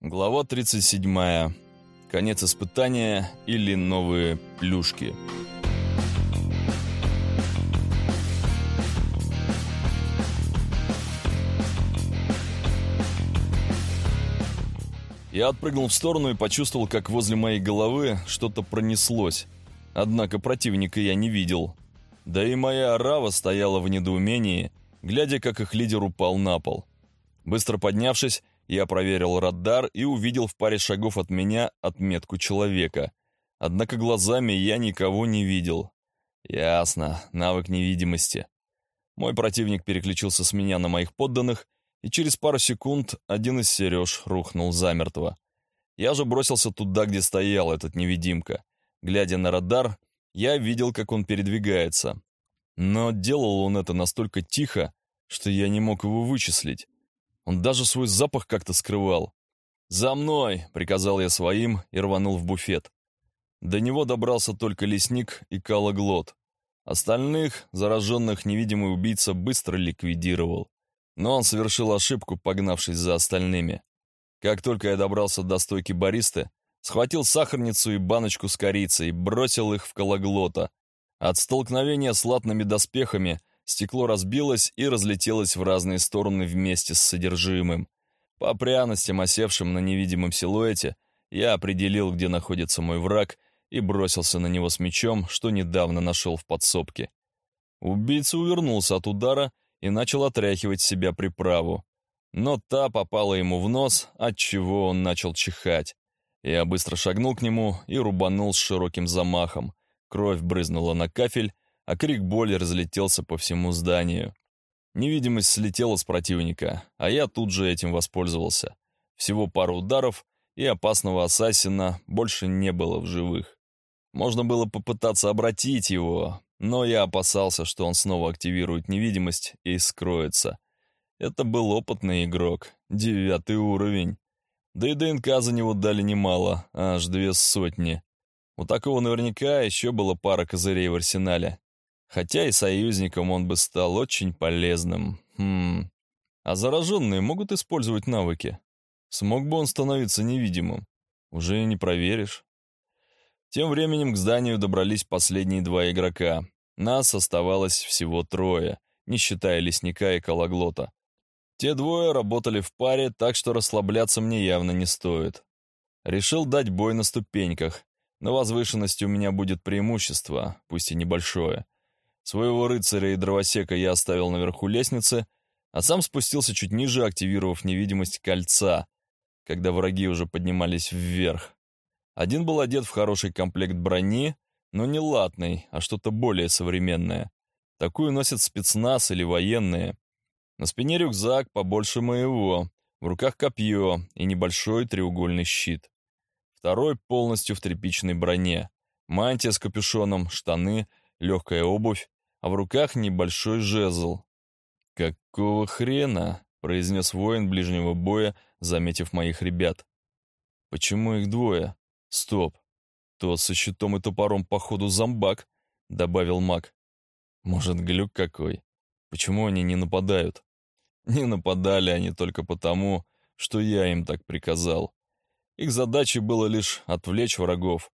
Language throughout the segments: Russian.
Глава 37. Конец испытания или новые плюшки. Я отпрыгнул в сторону и почувствовал, как возле моей головы что-то пронеслось. Однако противника я не видел. Да и моя арава стояла в недоумении, глядя, как их лидер упал на пол. Быстро поднявшись, я проверил радар и увидел в паре шагов от меня отметку человека. Однако глазами я никого не видел. Ясно, навык невидимости. Мой противник переключился с меня на моих подданных, и через пару секунд один из сереж рухнул замертво. Я же бросился туда, где стоял этот невидимка. Глядя на радар, я видел, как он передвигается. Но делал он это настолько тихо, что я не мог его вычислить. Он даже свой запах как-то скрывал. «За мной!» — приказал я своим и рванул в буфет. До него добрался только лесник и калоглот. Остальных, зараженных, невидимый убийца быстро ликвидировал. Но он совершил ошибку, погнавшись за остальными. Как только я добрался до стойки баристы, схватил сахарницу и баночку с корицей бросил их в калоглота. От столкновения с латными доспехами Стекло разбилось и разлетелось в разные стороны вместе с содержимым. По пряностям, осевшим на невидимом силуэте, я определил, где находится мой враг, и бросился на него с мечом, что недавно нашел в подсобке. Убийца увернулся от удара и начал отряхивать себя приправу. Но та попала ему в нос, отчего он начал чихать. Я быстро шагнул к нему и рубанул с широким замахом. Кровь брызнула на кафель, а крик боли разлетелся по всему зданию. Невидимость слетела с противника, а я тут же этим воспользовался. Всего пару ударов, и опасного ассасина больше не было в живых. Можно было попытаться обратить его, но я опасался, что он снова активирует невидимость и скроется. Это был опытный игрок, девятый уровень. Да и ДНК за него дали немало, аж две сотни. У такого наверняка еще было пара козырей в арсенале. Хотя и союзником он бы стал очень полезным. Хм. А зараженные могут использовать навыки. Смог бы он становиться невидимым? Уже не проверишь. Тем временем к зданию добрались последние два игрока. Нас оставалось всего трое, не считая лесника и кологлота. Те двое работали в паре, так что расслабляться мне явно не стоит. Решил дать бой на ступеньках. На возвышенности у меня будет преимущество, пусть и небольшое. Своего рыцаря и дровосека я оставил наверху лестницы, а сам спустился чуть ниже, активировав невидимость кольца, когда враги уже поднимались вверх. Один был одет в хороший комплект брони, но не латный, а что-то более современное. Такую носят спецназ или военные. На спине рюкзак побольше моего, в руках копье и небольшой треугольный щит. Второй полностью в тряпичной броне. Мантия с капюшоном, штаны, легкая обувь а в руках небольшой жезл. «Какого хрена?» — произнес воин ближнего боя, заметив моих ребят. «Почему их двое? Стоп. Тот со щитом и топором, походу, зомбак», — добавил маг. «Может, глюк какой? Почему они не нападают?» Не нападали они только потому, что я им так приказал. Их задачей было лишь отвлечь врагов,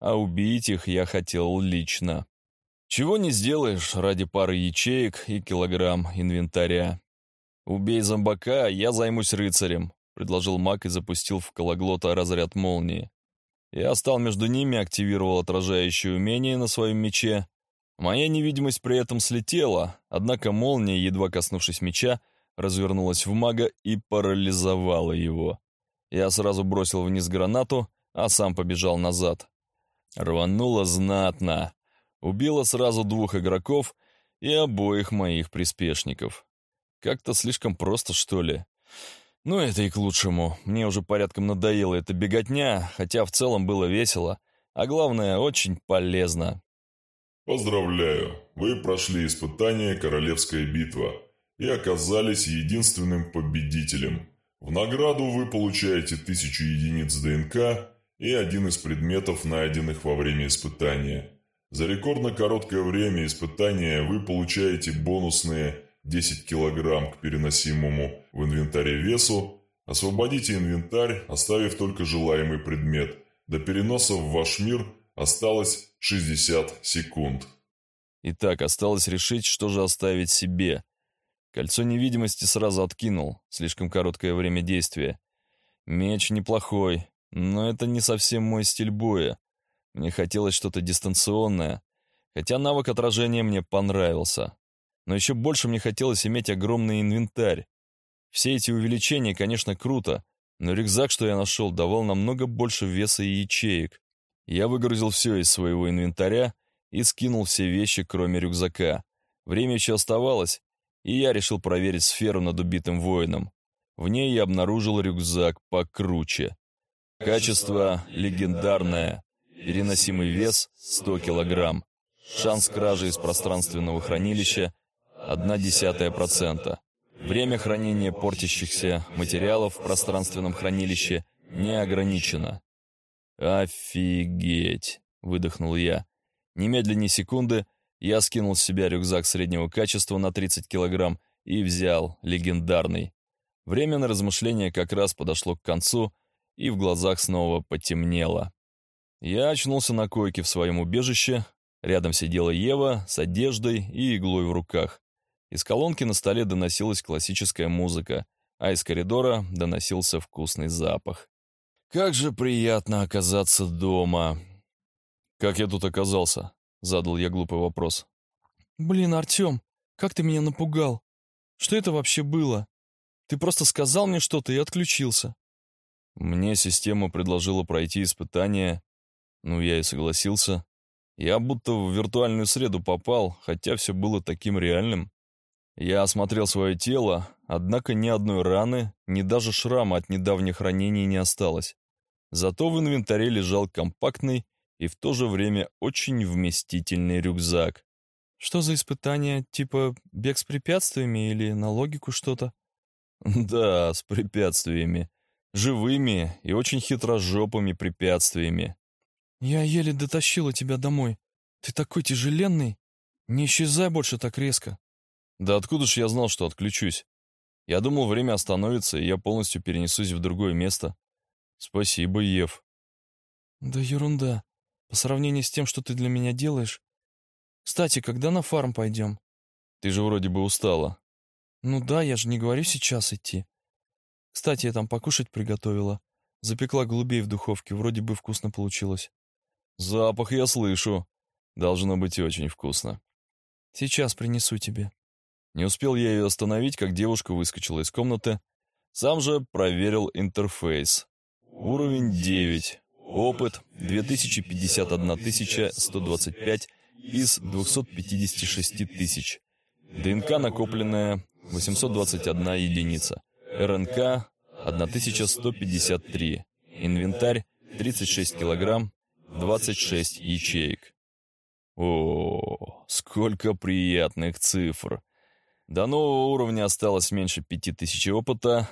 а убить их я хотел лично. Чего не сделаешь ради пары ячеек и килограмм инвентаря. «Убей зомбака, я займусь рыцарем», — предложил маг и запустил в кологлота разряд молнии. Я стал между ними, активировал отражающее умение на своем мече. Моя невидимость при этом слетела, однако молния, едва коснувшись меча, развернулась в мага и парализовала его. Я сразу бросил вниз гранату, а сам побежал назад. Рвануло знатно. Убила сразу двух игроков и обоих моих приспешников. Как-то слишком просто, что ли. Ну, это и к лучшему. Мне уже порядком надоело эта беготня, хотя в целом было весело, а главное, очень полезно. Поздравляю, вы прошли испытание «Королевская битва» и оказались единственным победителем. В награду вы получаете тысячу единиц ДНК и один из предметов, найденных во время испытания – за рекордно короткое время испытания вы получаете бонусные 10 кг к переносимому в инвентаре весу, Освободите инвентарь, оставив только желаемый предмет. До переноса в ваш мир осталось 60 секунд. Итак, осталось решить, что же оставить себе. Кольцо невидимости сразу откинул, слишком короткое время действия. Меч неплохой, но это не совсем мой стиль боя. Мне хотелось что-то дистанционное, хотя навык отражения мне понравился. Но еще больше мне хотелось иметь огромный инвентарь. Все эти увеличения, конечно, круто, но рюкзак, что я нашел, давал намного больше веса и ячеек. Я выгрузил все из своего инвентаря и скинул все вещи, кроме рюкзака. Время еще оставалось, и я решил проверить сферу над убитым воином. В ней я обнаружил рюкзак покруче. Качество легендарное. Переносимый вес 100 килограмм. Шанс кражи из пространственного хранилища 0,1%. Время хранения портящихся материалов в пространственном хранилище не ограничено. «Офигеть!» — выдохнул я. Немедленно секунды я скинул с себя рюкзак среднего качества на 30 килограмм и взял легендарный. Время на размышления как раз подошло к концу, и в глазах снова потемнело. Я очнулся на койке в своем убежище, рядом сидела Ева с одеждой и иглой в руках. Из колонки на столе доносилась классическая музыка, а из коридора доносился вкусный запах. «Как же приятно оказаться дома!» «Как я тут оказался?» — задал я глупый вопрос. «Блин, Артем, как ты меня напугал! Что это вообще было? Ты просто сказал мне что-то и отключился». Мне система предложила пройти испытание, ну, я и согласился. Я будто в виртуальную среду попал, хотя все было таким реальным. Я осмотрел свое тело, однако ни одной раны, ни даже шрама от недавних ранений не осталось. Зато в инвентаре лежал компактный и в то же время очень вместительный рюкзак. «Что за испытание? Типа бег с препятствиями или на логику что-то?» «Да, с препятствиями. Живыми и очень хитрожопыми препятствиями». «Я еле дотащила тебя домой. Ты такой тяжеленный. Не исчезай больше так резко». Да откуда ж я знал, что отключусь? Я думал, время остановится, и я полностью перенесусь в другое место. Спасибо, Ев. Да ерунда. По сравнению с тем, что ты для меня делаешь. Кстати, когда на фарм пойдем? Ты же вроде бы устала. Ну да, я же не говорю сейчас идти. Кстати, я там покушать приготовила. Запекла голубей в духовке, вроде бы вкусно получилось. Запах я слышу. Должно быть очень вкусно. Сейчас принесу тебе. Не успел я ее остановить, как девушка выскочила из комнаты. Сам же проверил интерфейс. Уровень 9. Опыт 2051 125 из 256 тысяч. ДНК накопленная 821 единица. РНК 1153. Инвентарь 36 килограмм, 26 ячеек. О, сколько приятных цифр! До нового уровня осталось меньше пяти тысяч опыта.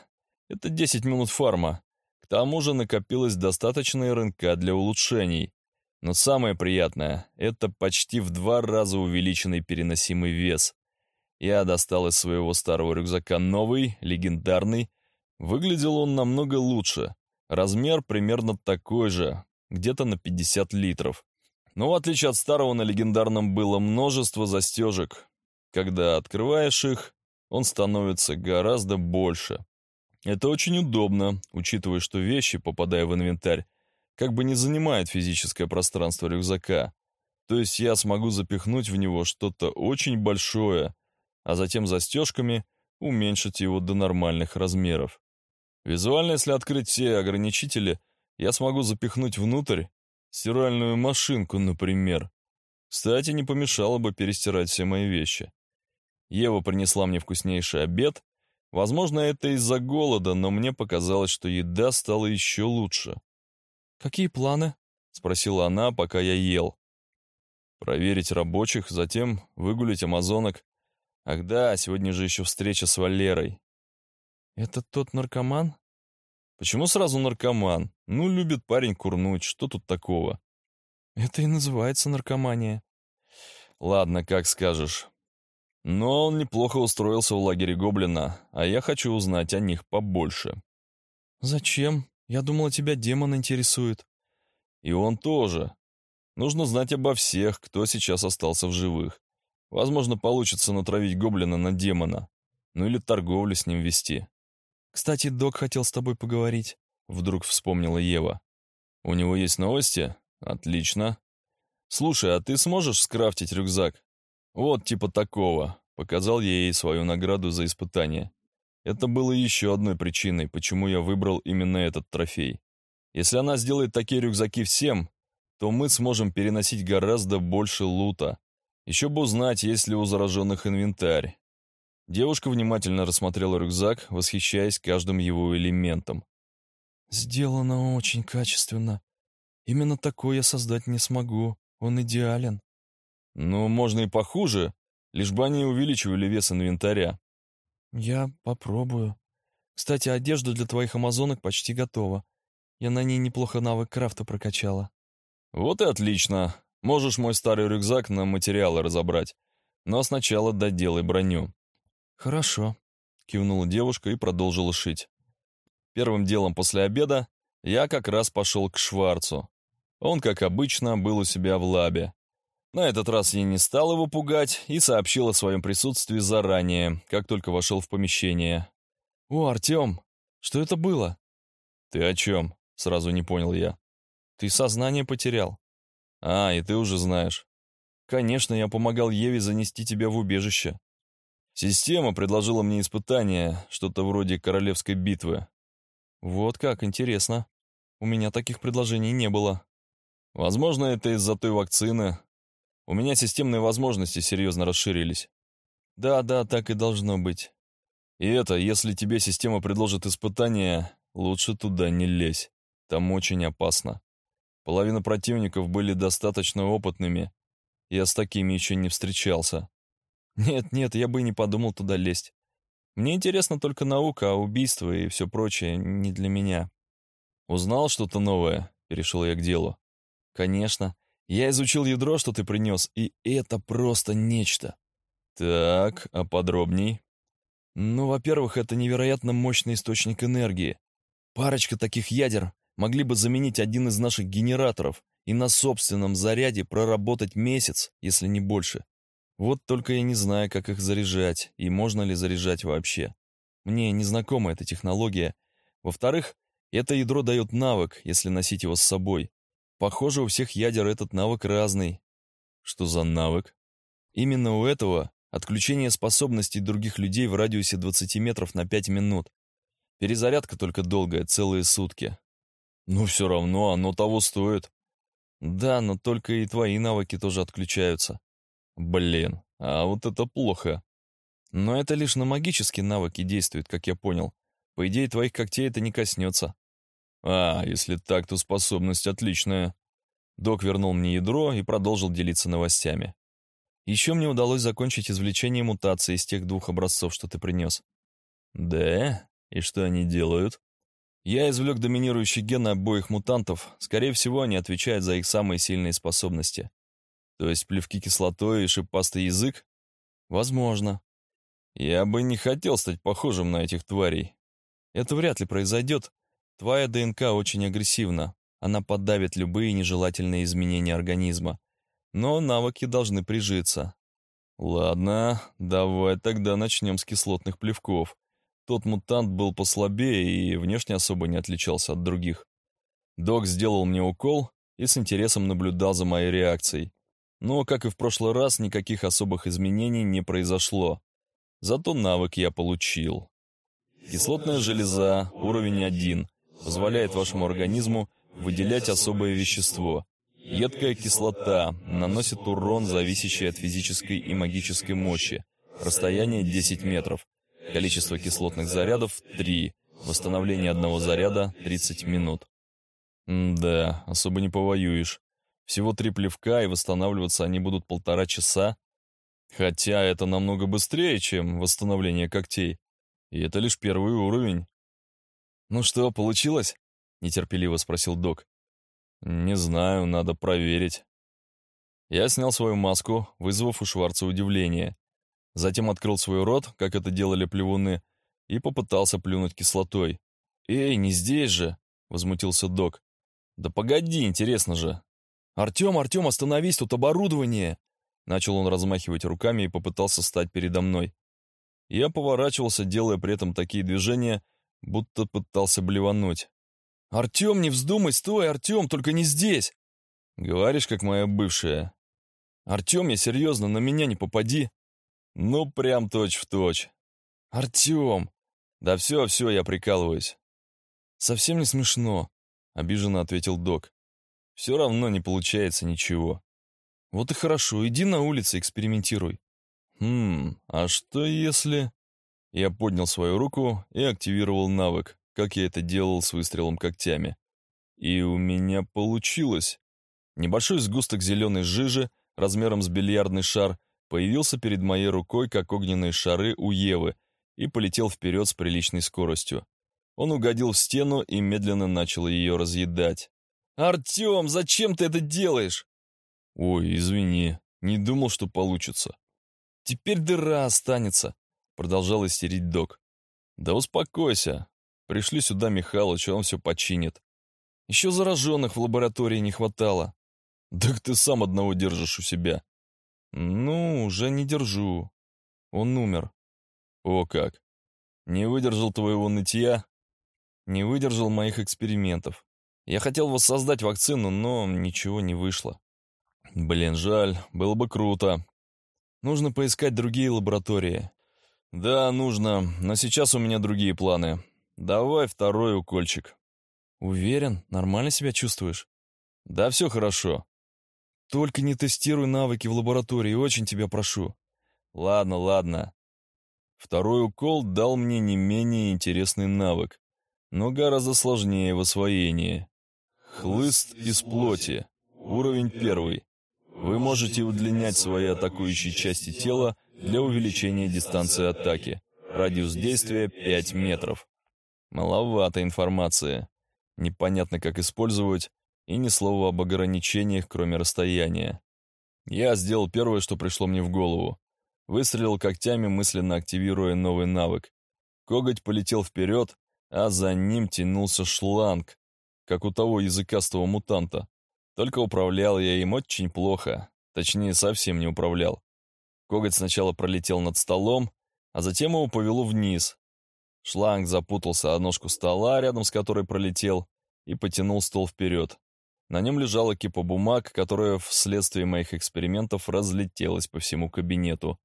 Это 10 минут фарма. К тому же накопилось достаточно РНК для улучшений. Но самое приятное — это почти в два раза увеличенный переносимый вес. Я достал из своего старого рюкзака новый, легендарный. Выглядел он намного лучше. Размер примерно такой же, где-то на 50 литров. Но в отличие от старого, на легендарном было множество застежек, когда открываешь их, он становится гораздо больше. Это очень удобно, учитывая, что вещи, попадая в инвентарь, как бы не занимают физическое пространство рюкзака. То есть я смогу запихнуть в него что-то очень большое, а затем застежками уменьшить его до нормальных размеров. Визуально, если открыть все ограничители, я смогу запихнуть внутрь стиральную машинку, например. Кстати, не помешало бы перестирать все мои вещи. Ева принесла мне вкуснейший обед. Возможно, это из-за голода, но мне показалось, что еда стала еще лучше. «Какие планы?» — спросила она, пока я ел. «Проверить рабочих, затем выгулить амазонок. Ах да, сегодня же еще встреча с Валерой». «Это тот наркоман?» «Почему сразу наркоман? Ну, любит парень курнуть, что тут такого?» «Это и называется наркомания». «Ладно, как скажешь. Но он неплохо устроился в лагере Гоблина, а я хочу узнать о них побольше. Зачем? Я думала, тебя демон интересует. И он тоже. Нужно знать обо всех, кто сейчас остался в живых. Возможно, получится натравить гоблина на демона. Ну или торговлю с ним вести. Кстати, док хотел с тобой поговорить. Вдруг вспомнила Ева. У него есть новости? Отлично. Слушай, а ты сможешь скрафтить рюкзак? Вот типа такого. Показал я ей свою награду за испытание. Это было еще одной причиной, почему я выбрал именно этот трофей. Если она сделает такие рюкзаки всем, то мы сможем переносить гораздо больше лута. Еще бы узнать, есть ли у зараженных инвентарь. Девушка внимательно рассмотрела рюкзак, восхищаясь каждым его элементом. «Сделано очень качественно. Именно такой я создать не смогу. Он идеален». «Ну, можно и похуже, лишь бы они увеличивали вес инвентаря». «Я попробую. Кстати, одежда для твоих амазонок почти готова. Я на ней неплохо навык крафта прокачала». «Вот и отлично. Можешь мой старый рюкзак на материалы разобрать. Но сначала доделай броню». «Хорошо», — кивнула девушка и продолжила шить. Первым делом после обеда я как раз пошел к Шварцу. Он, как обычно, был у себя в лабе. На этот раз я не стал его пугать и сообщил о своем присутствии заранее, как только вошел в помещение. «О, Артем, что это было?» «Ты о чем?» — сразу не понял я. «Ты сознание потерял». «А, и ты уже знаешь». «Конечно, я помогал Еве занести тебя в убежище». Система предложила мне испытание, что-то вроде королевской битвы. Вот как, интересно. У меня таких предложений не было. Возможно, это из-за той вакцины. У меня системные возможности серьезно расширились. Да-да, так и должно быть. И это, если тебе система предложит испытание, лучше туда не лезь. Там очень опасно. Половина противников были достаточно опытными. Я с такими еще не встречался. Нет-нет, я бы не подумал туда лезть. Мне интересна только наука, а убийство и все прочее не для меня. Узнал что-то новое? Перешел я к делу. Конечно. Я изучил ядро, что ты принес, и это просто нечто. Так, а подробней? Ну, во-первых, это невероятно мощный источник энергии. Парочка таких ядер могли бы заменить один из наших генераторов и на собственном заряде проработать месяц, если не больше. Вот только я не знаю, как их заряжать, и можно ли заряжать вообще. Мне не знакома эта технология. Во-вторых, это ядро дает навык, если носить его с собой. Похоже, у всех ядер этот навык разный. Что за навык? Именно у этого отключение способностей других людей в радиусе 20 метров на 5 минут. Перезарядка только долгая, целые сутки. Ну, все равно, оно того стоит. Да, но только и твои навыки тоже отключаются. Блин, а вот это плохо. Но это лишь на магические навыки действует, как я понял. По идее, твоих когтей это не коснется. А, если так, то способность отличная. Док вернул мне ядро и продолжил делиться новостями. Еще мне удалось закончить извлечение мутации из тех двух образцов, что ты принес. Да? И что они делают? Я извлек доминирующий ген обоих мутантов. Скорее всего, они отвечают за их самые сильные способности. То есть плевки кислотой и шипастый язык? Возможно. Я бы не хотел стать похожим на этих тварей. Это вряд ли произойдет. Твоя ДНК очень агрессивна. Она подавит любые нежелательные изменения организма. Но навыки должны прижиться. Ладно, давай тогда начнем с кислотных плевков. Тот мутант был послабее и внешне особо не отличался от других. Док сделал мне укол и с интересом наблюдал за моей реакцией. Но, как и в прошлый раз, никаких особых изменений не произошло. Зато навык я получил. Кислотная железа, уровень 1, позволяет вашему организму выделять особое вещество. Едкая кислота наносит урон, зависящий от физической и магической мощи. Расстояние 10 метров. Количество кислотных зарядов 3. Восстановление одного заряда 30 минут. М да, особо не повоюешь. Всего три плевка, и восстанавливаться они будут полтора часа. Хотя это намного быстрее, чем восстановление когтей. И это лишь первый уровень. «Ну что, получилось?» — нетерпеливо спросил док. «Не знаю, надо проверить». Я снял свою маску, вызвав у Шварца удивление. Затем открыл свой рот, как это делали плевуны, и попытался плюнуть кислотой. «Эй, не здесь же!» — возмутился док. «Да погоди, интересно же!» «Артем, Артем, остановись, тут оборудование!» Начал он размахивать руками и попытался стать передо мной. Я поворачивался, делая при этом такие движения, будто пытался блевануть. «Артем, не вздумай, стой, Артем, только не здесь!» «Говоришь, как моя бывшая». «Артем, я серьезно, на меня не попади». «Ну, прям точь-в-точь». «Артем!» «Да все, все, я прикалываюсь». «Совсем не смешно», — обиженно ответил док. «Все равно не получается ничего». «Вот и хорошо, иди на улицу, экспериментируй». «Хм, а что если...» Я поднял свою руку и активировал навык, как я это делал с выстрелом когтями. И у меня получилось. Небольшой сгусток зеленой жижи, размером с бильярдный шар, появился перед моей рукой, как огненные шары у Евы, и полетел вперед с приличной скоростью. Он угодил в стену и медленно начал ее разъедать. «Артем, зачем ты это делаешь?» «Ой, извини, не думал, что получится». «Теперь дыра останется», — продолжал истерить док. «Да успокойся. Пришли сюда Михалыч, он все починит. Еще зараженных в лаборатории не хватало. Так ты сам одного держишь у себя». «Ну, уже не держу. Он умер». «О как! Не выдержал твоего нытья?» «Не выдержал моих экспериментов. Я хотел воссоздать вакцину, но ничего не вышло». «Блин, жаль, было бы круто. Нужно поискать другие лаборатории. Да, нужно, но сейчас у меня другие планы. Давай второй укольчик. Уверен, нормально себя чувствуешь? Да, все хорошо. Только не тестируй навыки в лаборатории, очень тебя прошу. Ладно, ладно. Второй укол дал мне не менее интересный навык, но гораздо сложнее в освоении. Хлыст из плоти. Уровень первый. Вы можете удлинять свои атакующие части тела для увеличения дистанции атаки. Радиус действия 5 метров. Маловато информации. Непонятно, как использовать, и ни слова об ограничениях, кроме расстояния. Я сделал первое, что пришло мне в голову. Выстрелил когтями, мысленно активируя новый навык. Коготь полетел вперед, а за ним тянулся шланг, как у того языкастого мутанта. Только управлял я им очень плохо, точнее, совсем не управлял. Коготь сначала пролетел над столом, а затем его повело вниз. Шланг запутался о ножку стола, рядом с которой пролетел, и потянул стол вперед. На нем лежала кипа бумаг, которая вследствие моих экспериментов разлетелась по всему кабинету.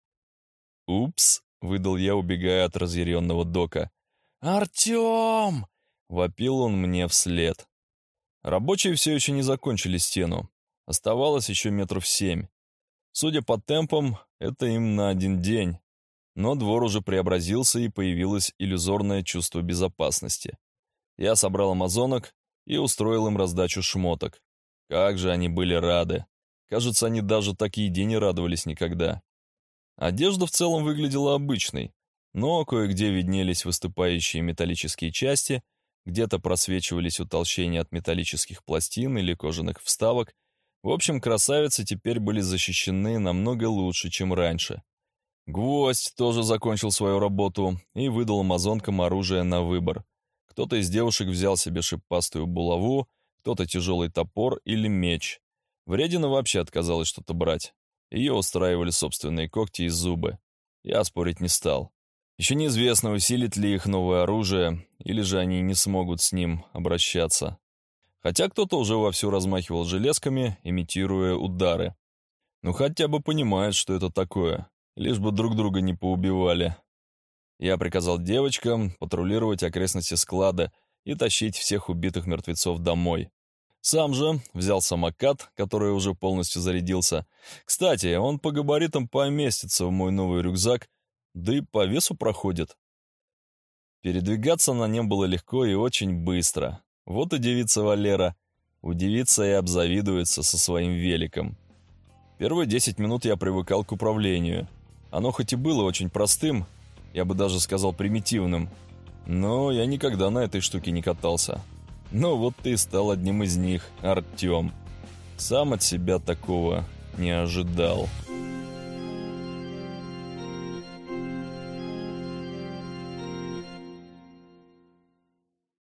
«Упс!» — выдал я, убегая от разъяренного дока. «Артем!» — вопил он мне вслед. Рабочие все еще не закончили стену. Оставалось еще метров семь. Судя по темпам, это им на один день. Но двор уже преобразился и появилось иллюзорное чувство безопасности. Я собрал амазонок и устроил им раздачу шмоток. Как же они были рады. Кажется, они даже такие дни не радовались никогда. Одежда в целом выглядела обычной, но кое-где виднелись выступающие металлические части, где-то просвечивались утолщения от металлических пластин или кожаных вставок. В общем, красавицы теперь были защищены намного лучше, чем раньше. Гвоздь тоже закончил свою работу и выдал амазонкам оружие на выбор. Кто-то из девушек взял себе шипастую булаву, кто-то тяжелый топор или меч. Вредина вообще отказалась что-то брать. Ее устраивали собственные когти и зубы. Я спорить не стал. Еще неизвестно, усилит ли их новое оружие, или же они не смогут с ним обращаться. Хотя кто-то уже вовсю размахивал железками, имитируя удары. Ну хотя бы понимают, что это такое, лишь бы друг друга не поубивали. Я приказал девочкам патрулировать окрестности склада и тащить всех убитых мертвецов домой. Сам же взял самокат, который уже полностью зарядился. Кстати, он по габаритам поместится в мой новый рюкзак да и по весу проходит. Передвигаться на нем было легко и очень быстро. Вот и девица Валера. Удивится и обзавидуется со своим великом. Первые 10 минут я привыкал к управлению. Оно хоть и было очень простым, я бы даже сказал примитивным, но я никогда на этой штуке не катался. Но вот ты стал одним из них, Артем. Сам от себя такого не ожидал.